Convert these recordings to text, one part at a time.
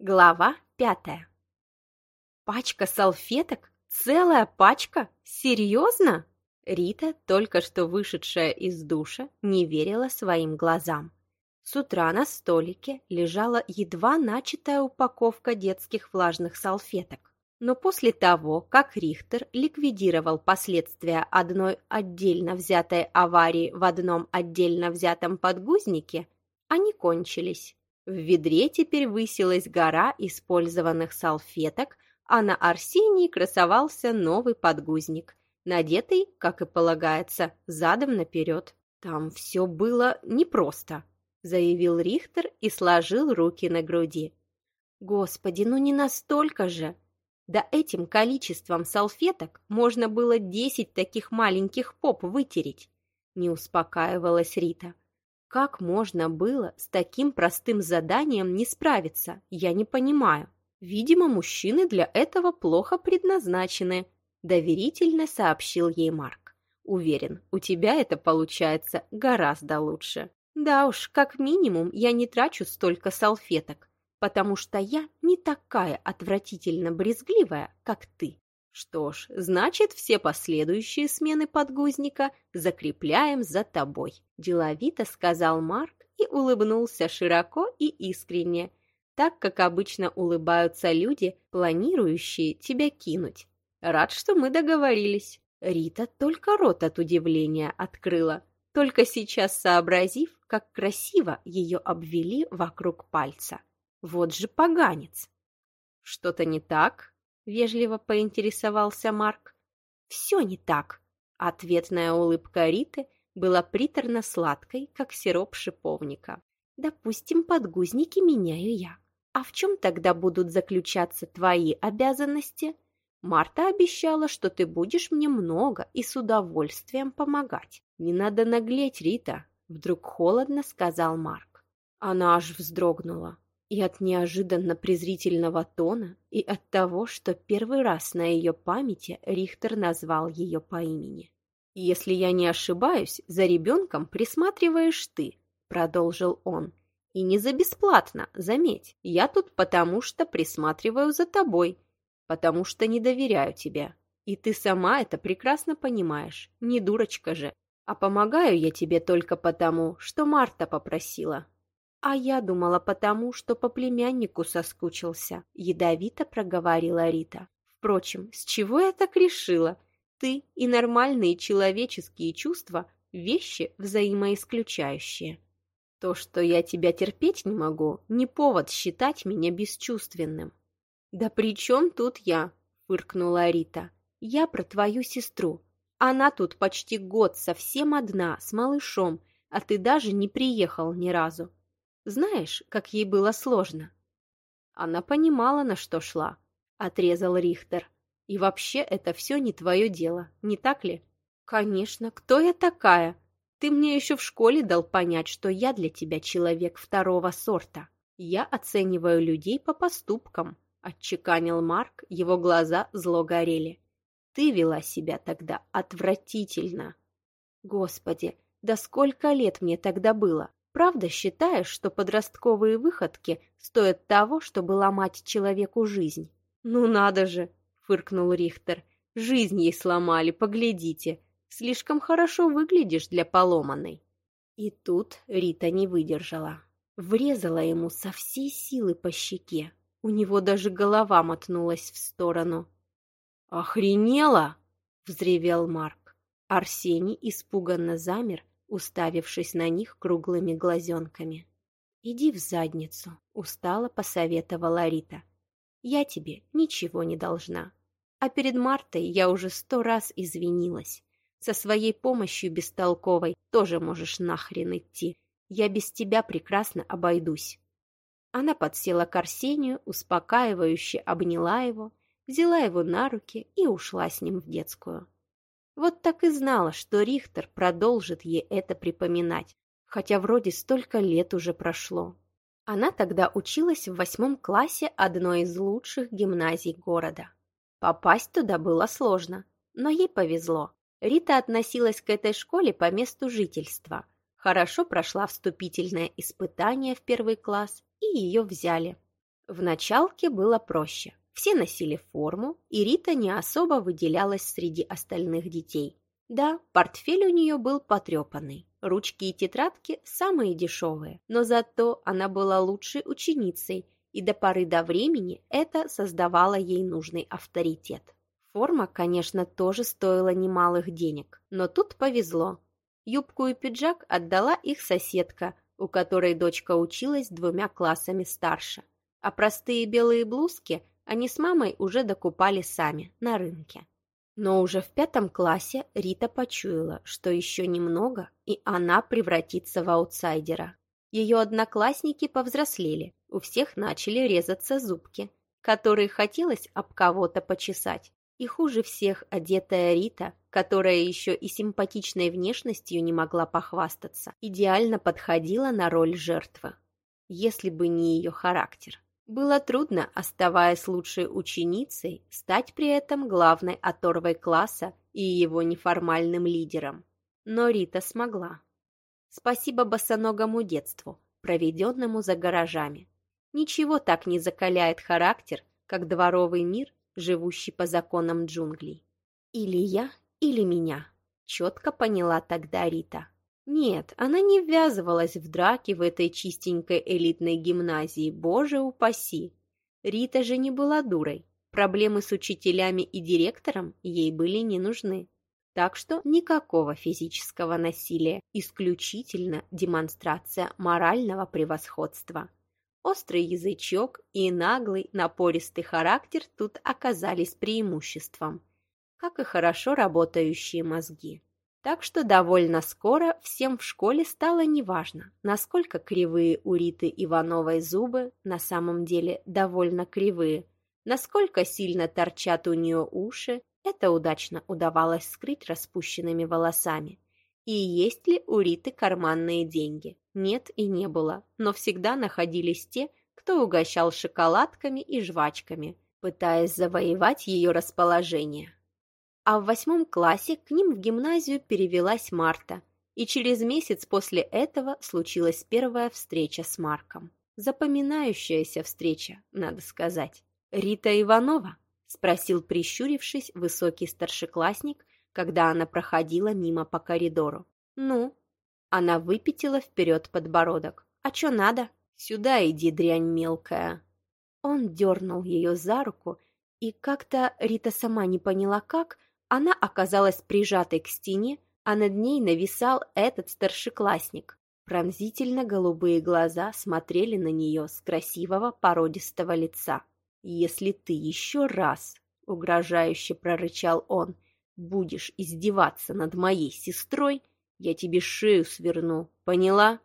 Глава пятая. Пачка салфеток? Целая пачка? Серьезно? Рита, только что вышедшая из душа, не верила своим глазам. С утра на столике лежала едва начатая упаковка детских влажных салфеток. Но после того, как Рихтер ликвидировал последствия одной отдельно взятой аварии в одном отдельно взятом подгузнике, они кончились. В ведре теперь высилась гора использованных салфеток, а на Арсении красовался новый подгузник, надетый, как и полагается, задом наперед. Там все было непросто, заявил Рихтер и сложил руки на груди. Господи, ну не настолько же! Да этим количеством салфеток можно было десять таких маленьких поп вытереть, не успокаивалась Рита. Как можно было с таким простым заданием не справиться, я не понимаю. Видимо, мужчины для этого плохо предназначены, доверительно сообщил ей Марк. Уверен, у тебя это получается гораздо лучше. Да уж, как минимум, я не трачу столько салфеток, потому что я не такая отвратительно брезгливая, как ты. Что ж, значит, все последующие смены подгузника закрепляем за тобой, деловито сказал Марк и улыбнулся широко и искренне, так как обычно улыбаются люди, планирующие тебя кинуть. Рад, что мы договорились. Рита только рот от удивления открыла, только сейчас сообразив, как красиво ее обвели вокруг пальца. Вот же поганец! Что-то не так? Вежливо поинтересовался Марк. «Все не так». Ответная улыбка Риты была приторно-сладкой, как сироп шиповника. «Допустим, подгузники меняю я. А в чем тогда будут заключаться твои обязанности? Марта обещала, что ты будешь мне много и с удовольствием помогать. Не надо наглеть, Рита», — вдруг холодно сказал Марк. Она аж вздрогнула. И от неожиданно презрительного тона, и от того, что первый раз на ее памяти Рихтер назвал ее по имени. «Если я не ошибаюсь, за ребенком присматриваешь ты», — продолжил он. «И не за бесплатно, заметь. Я тут потому, что присматриваю за тобой, потому что не доверяю тебе. И ты сама это прекрасно понимаешь, не дурочка же. А помогаю я тебе только потому, что Марта попросила, «А я думала потому, что по племяннику соскучился», — ядовито проговорила Рита. «Впрочем, с чего я так решила? Ты и нормальные человеческие чувства — вещи взаимоисключающие. То, что я тебя терпеть не могу, не повод считать меня бесчувственным». «Да при чем тут я?» — фыркнула Рита. «Я про твою сестру. Она тут почти год совсем одна, с малышом, а ты даже не приехал ни разу. Знаешь, как ей было сложно?» Она понимала, на что шла, — отрезал Рихтер. «И вообще это все не твое дело, не так ли?» «Конечно, кто я такая? Ты мне еще в школе дал понять, что я для тебя человек второго сорта. Я оцениваю людей по поступкам», — отчеканил Марк, его глаза зло горели. «Ты вела себя тогда отвратительно». «Господи, да сколько лет мне тогда было? Правда считаешь, что подростковые выходки стоят того, чтобы ломать человеку жизнь? Ну надо же, фыркнул Рихтер. Жизнь ей сломали, поглядите. Слишком хорошо выглядишь для поломанной. И тут Рита не выдержала. Врезала ему со всей силы по щеке. У него даже голова мотнулась в сторону. «Охренела!» — взревел Марк. Арсений испуганно замер, уставившись на них круглыми глазенками. «Иди в задницу», — устало посоветовала Рита. «Я тебе ничего не должна. А перед Мартой я уже сто раз извинилась. Со своей помощью бестолковой тоже можешь нахрен идти. Я без тебя прекрасно обойдусь». Она подсела к Арсению, успокаивающе обняла его, взяла его на руки и ушла с ним в детскую. Вот так и знала, что Рихтер продолжит ей это припоминать, хотя вроде столько лет уже прошло. Она тогда училась в восьмом классе одной из лучших гимназий города. Попасть туда было сложно, но ей повезло. Рита относилась к этой школе по месту жительства. Хорошо прошла вступительное испытание в первый класс, и ее взяли. В началке было проще. Все носили форму, и Рита не особо выделялась среди остальных детей. Да, портфель у нее был потрепанный, ручки и тетрадки самые дешевые, но зато она была лучшей ученицей, и до поры до времени это создавало ей нужный авторитет. Форма, конечно, тоже стоила немалых денег, но тут повезло. Юбку и пиджак отдала их соседка, у которой дочка училась двумя классами старше. А простые белые блузки они с мамой уже докупали сами, на рынке. Но уже в пятом классе Рита почуяла, что еще немного, и она превратится в аутсайдера. Ее одноклассники повзрослели, у всех начали резаться зубки, которые хотелось об кого-то почесать. И хуже всех одетая Рита, которая еще и симпатичной внешностью не могла похвастаться, идеально подходила на роль жертвы. Если бы не ее характер. Было трудно, оставаясь лучшей ученицей, стать при этом главной оторвой класса и его неформальным лидером. Но Рита смогла. Спасибо босоногому детству, проведенному за гаражами. Ничего так не закаляет характер, как дворовый мир, живущий по законам джунглей. Или я, или меня, четко поняла тогда Рита. Нет, она не ввязывалась в драки в этой чистенькой элитной гимназии, боже упаси. Рита же не была дурой. Проблемы с учителями и директором ей были не нужны. Так что никакого физического насилия, исключительно демонстрация морального превосходства. Острый язычок и наглый, напористый характер тут оказались преимуществом, как и хорошо работающие мозги. Так что довольно скоро всем в школе стало неважно, насколько кривые у Риты Ивановой зубы на самом деле довольно кривые, насколько сильно торчат у нее уши, это удачно удавалось скрыть распущенными волосами. И есть ли у Риты карманные деньги? Нет и не было, но всегда находились те, кто угощал шоколадками и жвачками, пытаясь завоевать ее расположение а в восьмом классе к ним в гимназию перевелась Марта, и через месяц после этого случилась первая встреча с Марком. Запоминающаяся встреча, надо сказать. «Рита Иванова?» – спросил, прищурившись, высокий старшеклассник, когда она проходила мимо по коридору. «Ну?» Она выпятила вперед подбородок. «А чё надо? Сюда иди, дрянь мелкая!» Он дернул ее за руку, и как-то Рита сама не поняла как, она оказалась прижатой к стене, а над ней нависал этот старшеклассник. Пронзительно голубые глаза смотрели на нее с красивого породистого лица. «Если ты еще раз, — угрожающе прорычал он, — будешь издеваться над моей сестрой, я тебе шею сверну, поняла?»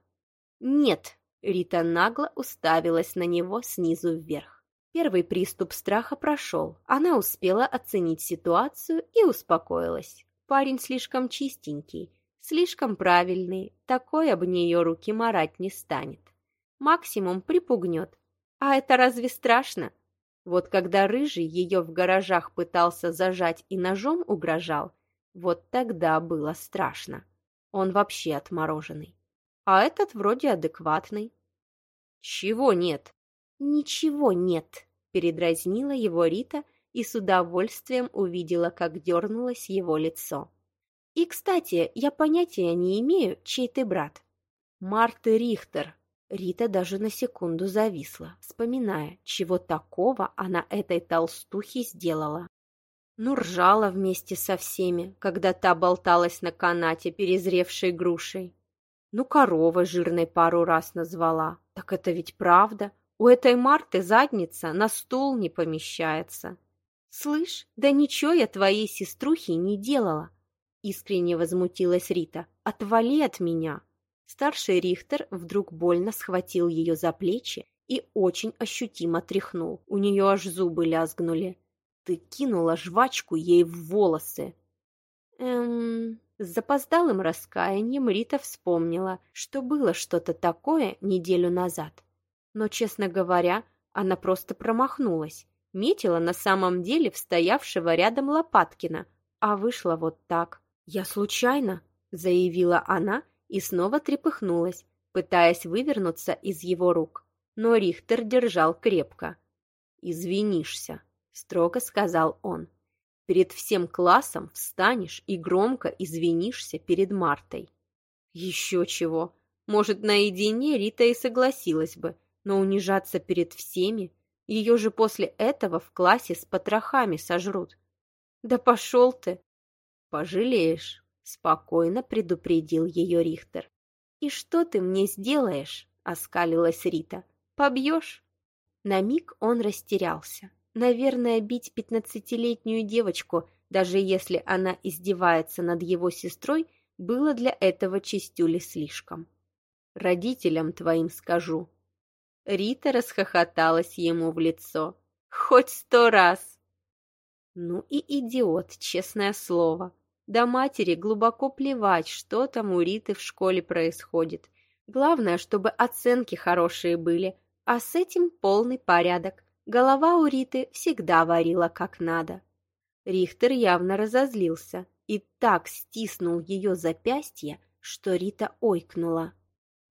«Нет!» — Рита нагло уставилась на него снизу вверх. Первый приступ страха прошел. Она успела оценить ситуацию и успокоилась. Парень слишком чистенький, слишком правильный, такой об нее руки марать не станет. Максимум припугнет. А это разве страшно? Вот когда Рыжий ее в гаражах пытался зажать и ножом угрожал, вот тогда было страшно. Он вообще отмороженный. А этот вроде адекватный. Чего нет? «Ничего нет», — передразнила его Рита и с удовольствием увидела, как дернулось его лицо. «И, кстати, я понятия не имею, чей ты брат». «Марты Рихтер». Рита даже на секунду зависла, вспоминая, чего такого она этой толстухе сделала. Ну, ржала вместе со всеми, когда та болталась на канате, перезревшей грушей. Ну, корова жирной пару раз назвала. Так это ведь правда. У этой Марты задница на стул не помещается. Слышь, да ничего я твоей сеструхе не делала. Искренне возмутилась Рита. Отвали от меня. Старший Рихтер вдруг больно схватил ее за плечи и очень ощутимо тряхнул. У нее аж зубы лязгнули. Ты кинула жвачку ей в волосы. Эм... С запоздалым раскаянием Рита вспомнила, что было что-то такое неделю назад. Но, честно говоря, она просто промахнулась. Метила на самом деле в стоявшего рядом Лопаткина, а вышла вот так. «Я случайно», — заявила она и снова трепыхнулась, пытаясь вывернуться из его рук. но Рихтер держал крепко. «Извинишься», — строго сказал он. «Перед всем классом встанешь и громко извинишься перед Мартой». «Еще чего. Может, наедине Рита и согласилась бы, но унижаться перед всеми? Ее же после этого в классе с потрохами сожрут». «Да пошел ты!» «Пожалеешь», — спокойно предупредил ее Рихтер. «И что ты мне сделаешь?» — оскалилась Рита. «Побьешь?» На миг он растерялся. Наверное, бить пятнадцатилетнюю девочку, даже если она издевается над его сестрой, было для этого чистюли слишком. «Родителям твоим скажу». Рита расхохоталась ему в лицо. «Хоть сто раз!» Ну и идиот, честное слово. До матери глубоко плевать, что там у Риты в школе происходит. Главное, чтобы оценки хорошие были, а с этим полный порядок. Голова у Риты всегда варила как надо. Рихтер явно разозлился и так стиснул ее запястье, что Рита ойкнула.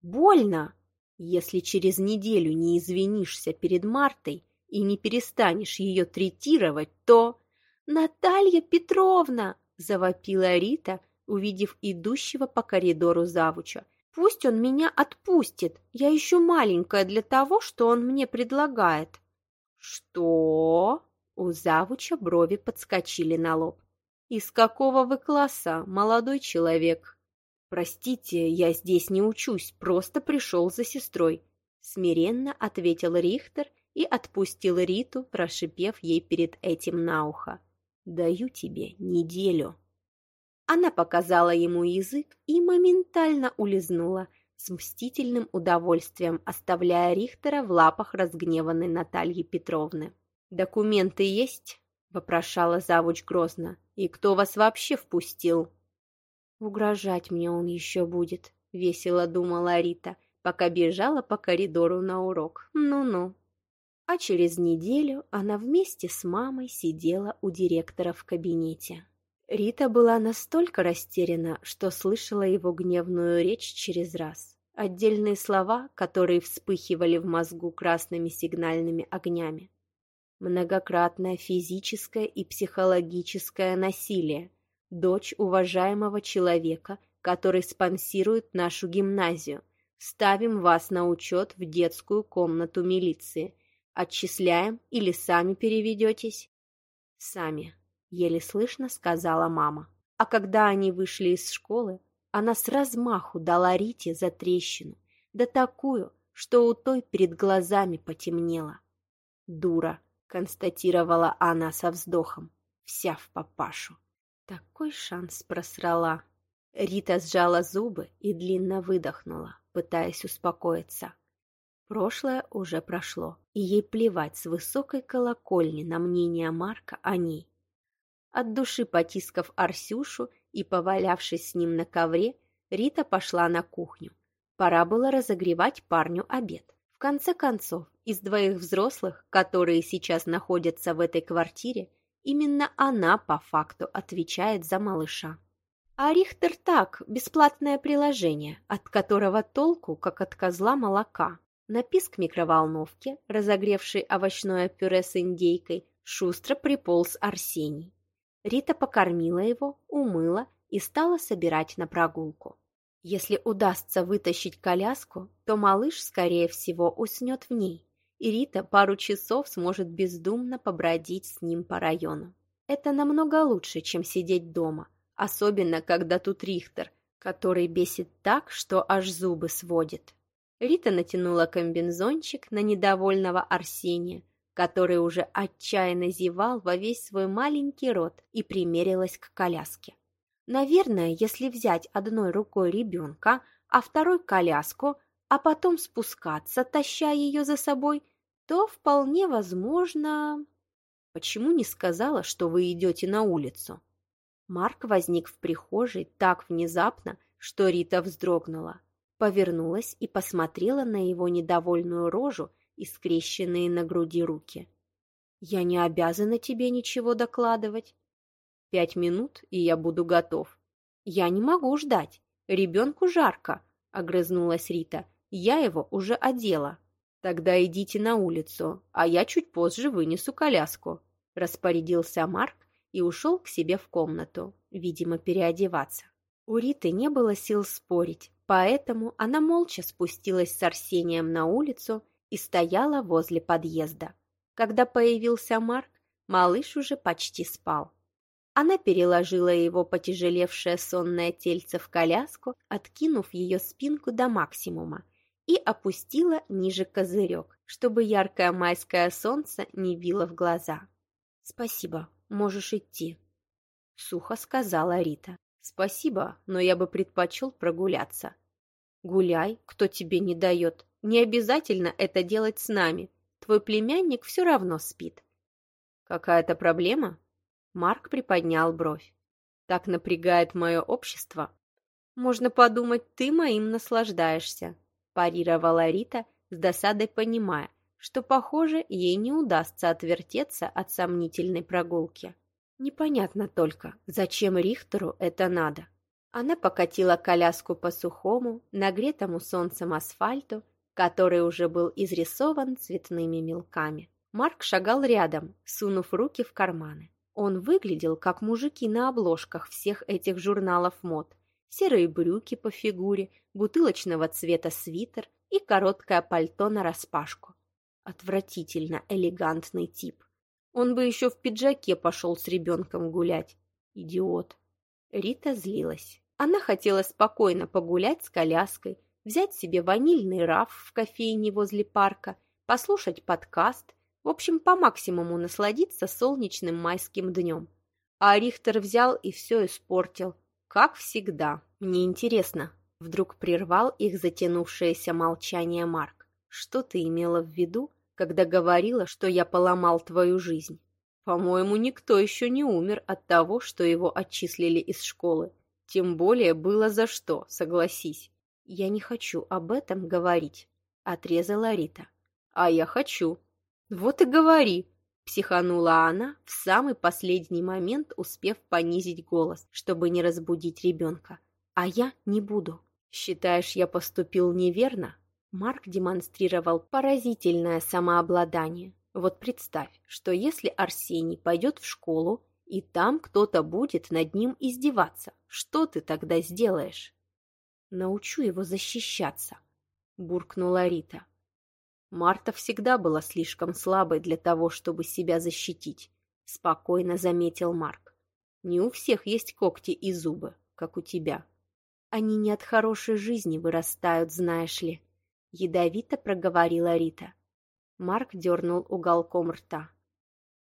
«Больно! Если через неделю не извинишься перед Мартой и не перестанешь ее третировать, то...» «Наталья Петровна!» – завопила Рита, увидев идущего по коридору завуча. «Пусть он меня отпустит. Я еще маленькая для того, что он мне предлагает». «Что?» – у завуча брови подскочили на лоб. «Из какого вы класса, молодой человек?» «Простите, я здесь не учусь, просто пришел за сестрой», – смиренно ответил Рихтер и отпустил Риту, прошипев ей перед этим на ухо. Даю тебе неделю». Она показала ему язык и моментально улизнула, с мстительным удовольствием оставляя Рихтера в лапах разгневанной Натальи Петровны. «Документы есть?» – вопрошала завуч грозно. «И кто вас вообще впустил?» «Угрожать мне он еще будет», – весело думала Рита, пока бежала по коридору на урок. «Ну-ну». А через неделю она вместе с мамой сидела у директора в кабинете. Рита была настолько растеряна, что слышала его гневную речь через раз. Отдельные слова, которые вспыхивали в мозгу красными сигнальными огнями. Многократное физическое и психологическое насилие. Дочь уважаемого человека, который спонсирует нашу гимназию. Ставим вас на учет в детскую комнату милиции – Отчисляем или сами переведетесь?» «Сами», — еле слышно сказала мама. А когда они вышли из школы, она с размаху дала Рите за трещину, да такую, что у той перед глазами потемнело. «Дура», — констатировала она со вздохом, вся в папашу. Такой шанс просрала. Рита сжала зубы и длинно выдохнула, пытаясь успокоиться. Прошлое уже прошло, и ей плевать с высокой колокольни на мнение Марка о ней. От души потискав Арсюшу и повалявшись с ним на ковре, Рита пошла на кухню. Пора было разогревать парню обед. В конце концов, из двоих взрослых, которые сейчас находятся в этой квартире, именно она по факту отвечает за малыша. А Рихтер так, бесплатное приложение, от которого толку, как от козла молока. На писк микроволновки, разогревшей овощное пюре с индейкой, шустро приполз Арсений. Рита покормила его, умыла и стала собирать на прогулку. Если удастся вытащить коляску, то малыш, скорее всего, уснет в ней, и Рита пару часов сможет бездумно побродить с ним по району. Это намного лучше, чем сидеть дома, особенно когда тут Рихтер, который бесит так, что аж зубы сводит. Рита натянула комбинзончик на недовольного Арсения, который уже отчаянно зевал во весь свой маленький рот и примерилась к коляске. Наверное, если взять одной рукой ребенка, а второй коляску, а потом спускаться, таща ее за собой, то вполне возможно... Почему не сказала, что вы идете на улицу? Марк возник в прихожей так внезапно, что Рита вздрогнула повернулась и посмотрела на его недовольную рожу и скрещенные на груди руки. «Я не обязана тебе ничего докладывать. Пять минут, и я буду готов. Я не могу ждать. Ребенку жарко», — огрызнулась Рита. «Я его уже одела». Тогда идите на улицу, а я чуть позже вынесу коляску, распорядился Марк и ушел к себе в комнату, видимо, переодеваться. У Риты не было сил спорить, поэтому она молча спустилась с Арсением на улицу и стояла возле подъезда. Когда появился Марк, малыш уже почти спал. Она переложила его потяжелевшее сонное тельце в коляску, откинув ее спинку до максимума, и опустила ниже козырек, чтобы яркое майское солнце не било в глаза. «Спасибо, можешь идти», — сухо сказала Рита. «Спасибо, но я бы предпочел прогуляться». «Гуляй, кто тебе не дает. Не обязательно это делать с нами. Твой племянник все равно спит». «Какая-то проблема?» Марк приподнял бровь. «Так напрягает мое общество?» «Можно подумать, ты моим наслаждаешься», парировала Рита, с досадой понимая, что, похоже, ей не удастся отвертеться от сомнительной прогулки. Непонятно только, зачем Рихтеру это надо. Она покатила коляску по сухому, нагретому солнцем асфальту, который уже был изрисован цветными мелками. Марк шагал рядом, сунув руки в карманы. Он выглядел, как мужики на обложках всех этих журналов мод. Серые брюки по фигуре, бутылочного цвета свитер и короткое пальто нараспашку. Отвратительно элегантный тип. Он бы еще в пиджаке пошел с ребенком гулять. Идиот. Рита злилась. Она хотела спокойно погулять с коляской, взять себе ванильный раф в кофейне возле парка, послушать подкаст в общем, по максимуму насладиться солнечным майским днем. А Рихтер взял и все испортил. Как всегда. Мне интересно. Вдруг прервал их затянувшееся молчание Марк. Что ты имела в виду, когда говорила, что я поломал твою жизнь? По-моему, никто еще не умер от того, что его отчислили из школы. Тем более было за что, согласись. Я не хочу об этом говорить, отрезала Рита. А я хочу, «Вот и говори!» – психанула она, в самый последний момент успев понизить голос, чтобы не разбудить ребенка. «А я не буду. Считаешь, я поступил неверно?» Марк демонстрировал поразительное самообладание. Вот представь, что если Арсений пойдет в школу, и там кто-то будет над ним издеваться, что ты тогда сделаешь? Научу его защищаться, буркнула Рита. Марта всегда была слишком слабой для того, чтобы себя защитить, спокойно заметил Марк. Не у всех есть когти и зубы, как у тебя. Они не от хорошей жизни вырастают, знаешь ли, ядовито проговорила Рита. Марк дернул уголком рта.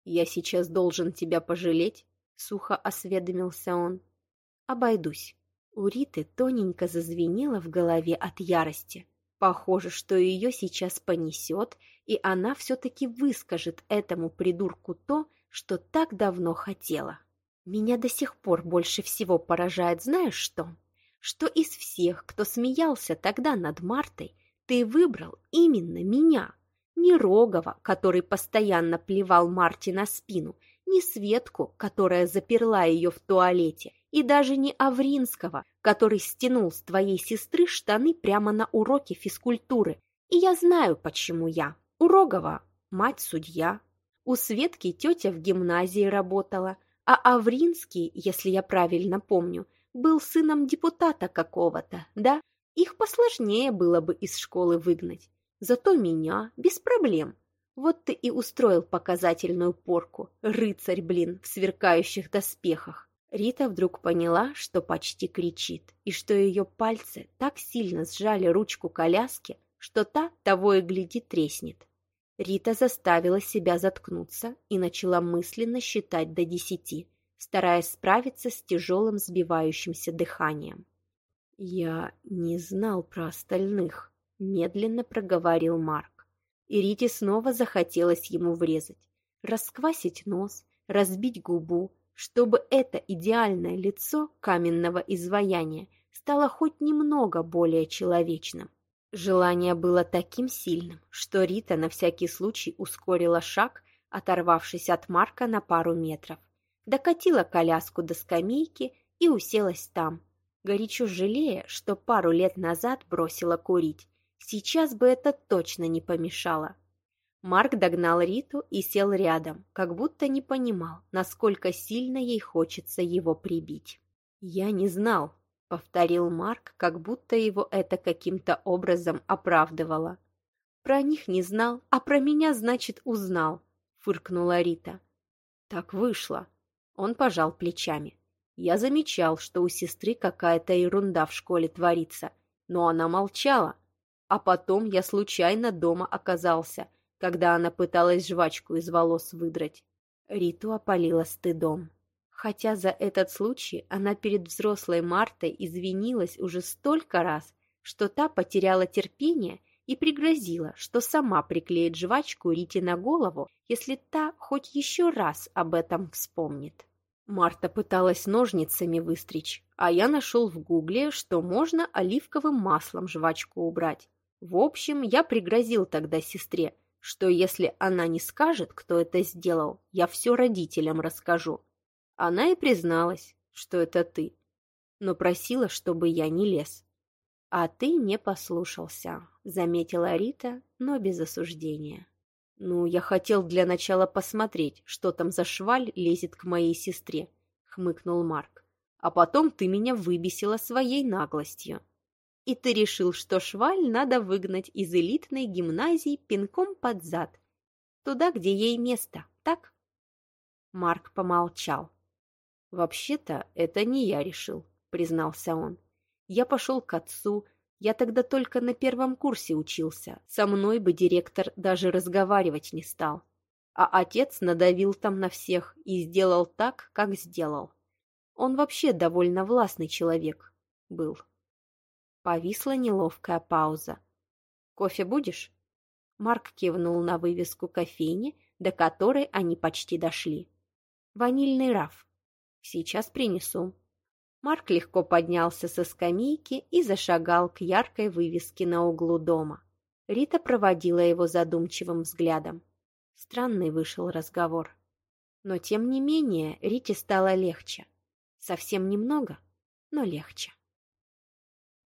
Я сейчас должен тебя пожалеть, сухо осведомился он. Обойдусь. У Риты тоненько зазвенело в голове от ярости. Похоже, что ее сейчас понесет, и она все-таки выскажет этому придурку то, что так давно хотела. Меня до сих пор больше всего поражает, знаешь что? Что из всех, кто смеялся тогда над Мартой, ты выбрал именно меня. Не Рогова, который постоянно плевал Марте на спину, не Светку, которая заперла ее в туалете, и даже не Авринского, который стянул с твоей сестры штаны прямо на уроке физкультуры. И я знаю, почему я. У Рогова мать судья, у Светки тетя в гимназии работала, а Авринский, если я правильно помню, был сыном депутата какого-то, да? Их посложнее было бы из школы выгнать. Зато меня без проблем. Вот ты и устроил показательную порку, рыцарь, блин, в сверкающих доспехах. Рита вдруг поняла, что почти кричит, и что ее пальцы так сильно сжали ручку коляски, что та того и гляди треснет. Рита заставила себя заткнуться и начала мысленно считать до десяти, стараясь справиться с тяжелым сбивающимся дыханием. «Я не знал про остальных», — медленно проговорил Марк. И Рите снова захотелось ему врезать, расквасить нос, разбить губу, чтобы это идеальное лицо каменного изваяния стало хоть немного более человечным. Желание было таким сильным, что Рита на всякий случай ускорила шаг, оторвавшись от Марка на пару метров. Докатила коляску до скамейки и уселась там, горячо жалея, что пару лет назад бросила курить, Сейчас бы это точно не помешало. Марк догнал Риту и сел рядом, как будто не понимал, насколько сильно ей хочется его прибить. «Я не знал», — повторил Марк, как будто его это каким-то образом оправдывало. «Про них не знал, а про меня, значит, узнал», — фыркнула Рита. «Так вышло». Он пожал плечами. Я замечал, что у сестры какая-то ерунда в школе творится, но она молчала. А потом я случайно дома оказался — когда она пыталась жвачку из волос выдрать. Риту опалила стыдом. Хотя за этот случай она перед взрослой Мартой извинилась уже столько раз, что та потеряла терпение и пригрозила, что сама приклеит жвачку Рите на голову, если та хоть еще раз об этом вспомнит. Марта пыталась ножницами выстричь, а я нашел в гугле, что можно оливковым маслом жвачку убрать. В общем, я пригрозил тогда сестре, что если она не скажет, кто это сделал, я все родителям расскажу. Она и призналась, что это ты, но просила, чтобы я не лез. А ты не послушался, заметила Рита, но без осуждения. Ну, я хотел для начала посмотреть, что там за шваль лезет к моей сестре, хмыкнул Марк. А потом ты меня выбесила своей наглостью и ты решил, что шваль надо выгнать из элитной гимназии пинком под зад, туда, где ей место, так?» Марк помолчал. «Вообще-то это не я решил», — признался он. «Я пошел к отцу, я тогда только на первом курсе учился, со мной бы директор даже разговаривать не стал. А отец надавил там на всех и сделал так, как сделал. Он вообще довольно властный человек был». Повисла неловкая пауза. «Кофе будешь?» Марк кивнул на вывеску кофейни, до которой они почти дошли. «Ванильный раф. Сейчас принесу». Марк легко поднялся со скамейки и зашагал к яркой вывеске на углу дома. Рита проводила его задумчивым взглядом. Странный вышел разговор. Но, тем не менее, Рите стало легче. Совсем немного, но легче.